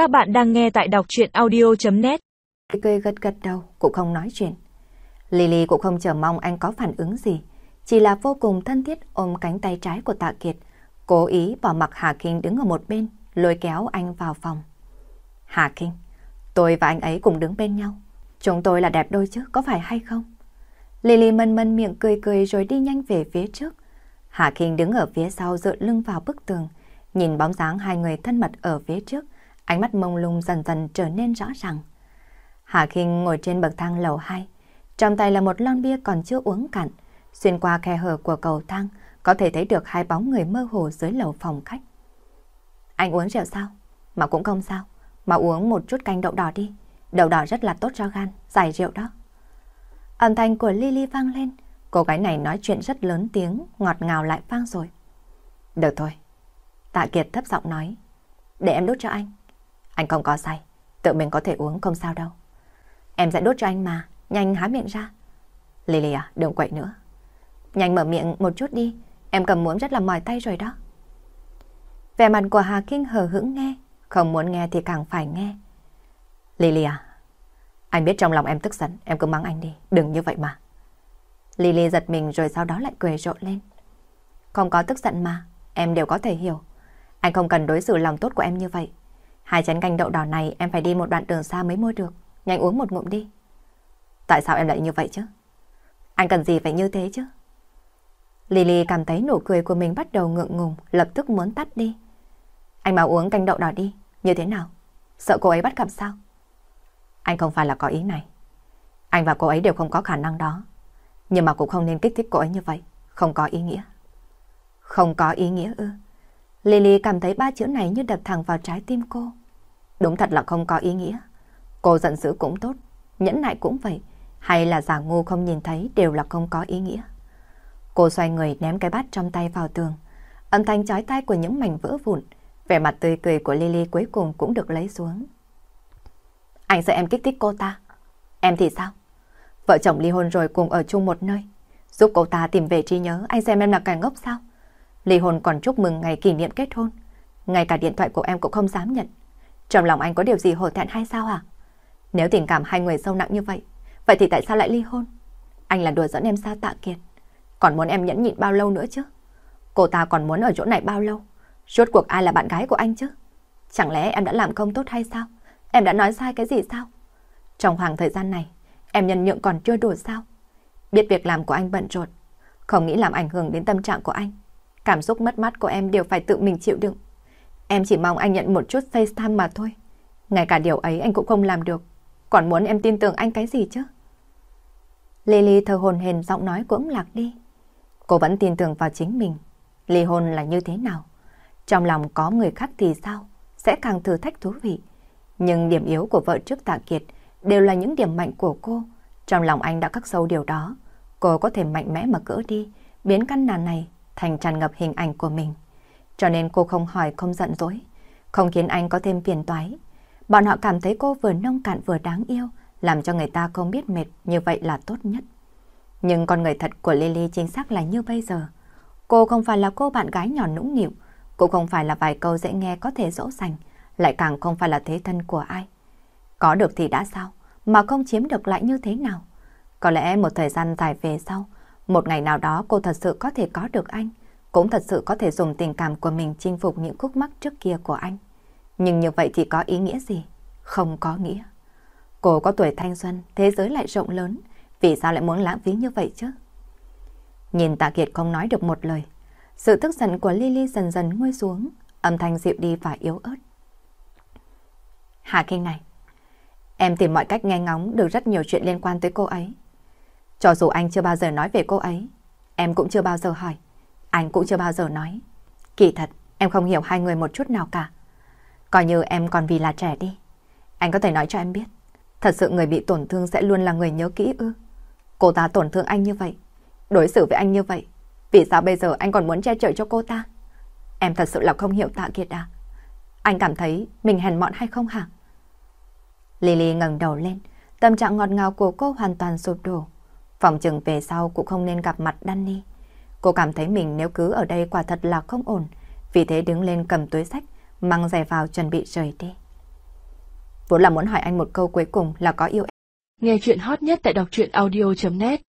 Các bạn đang nghe tại đọc chuyện audio.net Cười gật gật đầu, cũng không nói chuyện. Lily cũng không chờ mong anh có phản ứng gì, chỉ là vô cùng thân thiết ôm cánh tay trái của Tạ Kiệt, cố ý bỏ mặc Hà Kinh đứng ở một bên, lôi kéo anh vào phòng. Hà Kinh, tôi và anh ấy cùng đứng bên nhau. Chúng tôi là đẹp đôi chứ, có phải hay không? Lily mân mân miệng cười cười rồi đi nhanh về phía trước. Hà Kinh đứng ở phía sau dựa lưng vào bức tường, nhìn bóng dáng hai người thân mật ở phía trước, ánh mắt mông lung dần dần trở nên rõ ràng. Hà Kinh ngồi trên bậc thang lầu 2, trong tay là một lon bia còn chưa uống cạn, xuyên qua khe hở của cầu thang, có thể thấy được hai bóng người mơ hồ dưới lầu phòng khách. Anh uống rượu sao? Mà cũng không sao, mà uống một chút canh đậu đỏ đi, đậu đỏ rất là tốt cho gan, giải rượu đó. Âm thanh của Lily vang lên, cô gái này nói chuyện rất lớn tiếng, ngọt ngào lại vang rồi. Được thôi. Tạ Kiệt thấp giọng nói, để em đốt cho anh. Anh không có say, tự mình có thể uống không sao đâu. Em sẽ đốt cho anh mà, nhanh há miệng ra. Lily à, đừng quậy nữa. Nhanh mở miệng một chút đi, em cầm muỗng rất là mỏi tay rồi đó. Vẻ mặt của Hà Kinh hờ hững nghe, không muốn nghe thì càng phải nghe. Lily à, anh biết trong lòng em tức giận, em cứ mắng anh đi, đừng như vậy mà. Lily giật mình rồi sau đó lại cười rộ lên. Không có tức giận mà, em đều có thể hiểu. Anh không cần đối xử lòng tốt của em như vậy. Hai chén canh đậu đỏ này em phải đi một đoạn đường xa mới mua được. Nhanh uống một ngụm đi. Tại sao em lại như vậy chứ? Anh cần gì phải như thế chứ? Lily cảm thấy nụ cười của mình bắt đầu ngượng ngùng, lập tức muốn tắt đi. Anh bảo uống canh đậu đỏ đi, như thế nào? Sợ cô ấy bắt gặp sao? Anh không phải là có ý này. Anh và cô ấy đều không có khả năng đó. Nhưng mà cũng không nên kích thích cô ấy như vậy, không có ý nghĩa. Không có ý nghĩa ư? Lily cảm thấy ba chữ này như đập thẳng vào trái tim cô. Đúng thật là không có ý nghĩa. Cô giận dữ cũng tốt, nhẫn nại cũng vậy, hay là giả ngu không nhìn thấy đều là không có ý nghĩa. Cô xoay người ném cái bát trong tay vào tường. Âm thanh chói tai của những mảnh vỡ vụn, vẻ mặt tươi cười của Lily cuối cùng cũng được lấy xuống. Anh sợ em kích thích cô ta. Em thì sao? Vợ chồng ly hôn rồi cùng ở chung một nơi. Giúp cô ta tìm về trí nhớ, anh xem em là càng ngốc sao? Ly hôn còn chúc mừng ngày kỷ niệm kết hôn. Ngay cả điện thoại của em cũng không dám nhận. Trong lòng anh có điều gì hổ thẹn hay sao à? Nếu tình cảm hai người sâu nặng như vậy, vậy thì tại sao lại ly hôn? Anh là đùa dẫn em sao tạ kiệt? Còn muốn em nhẫn nhịn bao lâu nữa chứ? Cô ta còn muốn ở chỗ này bao lâu? Rốt cuộc ai là bạn gái của anh chứ? Chẳng lẽ em đã làm không tốt hay sao? Em đã nói sai cái gì sao? Trong khoảng thời gian này, em nhân nhượng còn chưa đủ sao? Biết việc làm của anh bận rộn, không nghĩ làm ảnh hưởng đến tâm trạng của anh. Cảm xúc mất mát của em đều phải tự mình chịu đựng. Em chỉ mong anh nhận một chút FaceTime mà thôi. Ngay cả điều ấy anh cũng không làm được. Còn muốn em tin tưởng anh cái gì chứ? Lily thờ hồn hền giọng nói cũng lạc đi. Cô vẫn tin tưởng vào chính mình. Ly hôn là như thế nào? Trong lòng có người khác thì sao? Sẽ càng thử thách thú vị. Nhưng điểm yếu của vợ trước tạ kiệt đều là những điểm mạnh của cô. Trong lòng anh đã khắc sâu điều đó. Cô có thể mạnh mẽ mà cỡ đi, biến căn nàn này thành tràn ngập hình ảnh của mình. Cho nên cô không hỏi không giận dỗi, không khiến anh có thêm phiền toái. Bọn họ cảm thấy cô vừa nông cạn vừa đáng yêu, làm cho người ta không biết mệt như vậy là tốt nhất. Nhưng con người thật của Lily chính xác là như bây giờ. Cô không phải là cô bạn gái nhỏ nũng nịu, cũng không phải là vài câu dễ nghe có thể dỗ dành, lại càng không phải là thế thân của ai. Có được thì đã sao, mà không chiếm được lại như thế nào? Có lẽ một thời gian dài về sau, một ngày nào đó cô thật sự có thể có được anh, cũng thật sự có thể dùng tình cảm của mình chinh phục những khúc mắc trước kia của anh. Nhưng như vậy thì có ý nghĩa gì? Không có nghĩa. Cô có tuổi thanh xuân, thế giới lại rộng lớn, vì sao lại muốn lãng phí như vậy chứ? Nhìn Tạ Kiệt không nói được một lời, sự tức giận của Lily dần dần nguôi xuống, âm thanh dịu đi và yếu ớt. Hà Kinh này, em tìm mọi cách nghe ngóng được rất nhiều chuyện liên quan tới cô ấy. Cho dù anh chưa bao giờ nói về cô ấy, em cũng chưa bao giờ hỏi, anh cũng chưa bao giờ nói. Kỳ thật, em không hiểu hai người một chút nào cả. Coi như em còn vì là trẻ đi. Anh có thể nói cho em biết, thật sự người bị tổn thương sẽ luôn là người nhớ kỹ ư. Cô ta tổn thương anh như vậy, đối xử với anh như vậy, vì sao bây giờ anh còn muốn che chở cho cô ta? Em thật sự là không hiểu Tạ Kiệt à? Anh cảm thấy mình hèn mọn hay không hả? Lily ngẩng đầu lên, tâm trạng ngọt ngào của cô hoàn toàn sụp đổ. Phòng trường về sau cũng không nên gặp mặt Danny. Cô cảm thấy mình nếu cứ ở đây quả thật là không ổn, vì thế đứng lên cầm túi sách, mang giày vào chuẩn bị rời đi. vốn là muốn hỏi anh một câu cuối cùng là có yêu Nghe chuyện hot nhất tại đọc truyện audio.net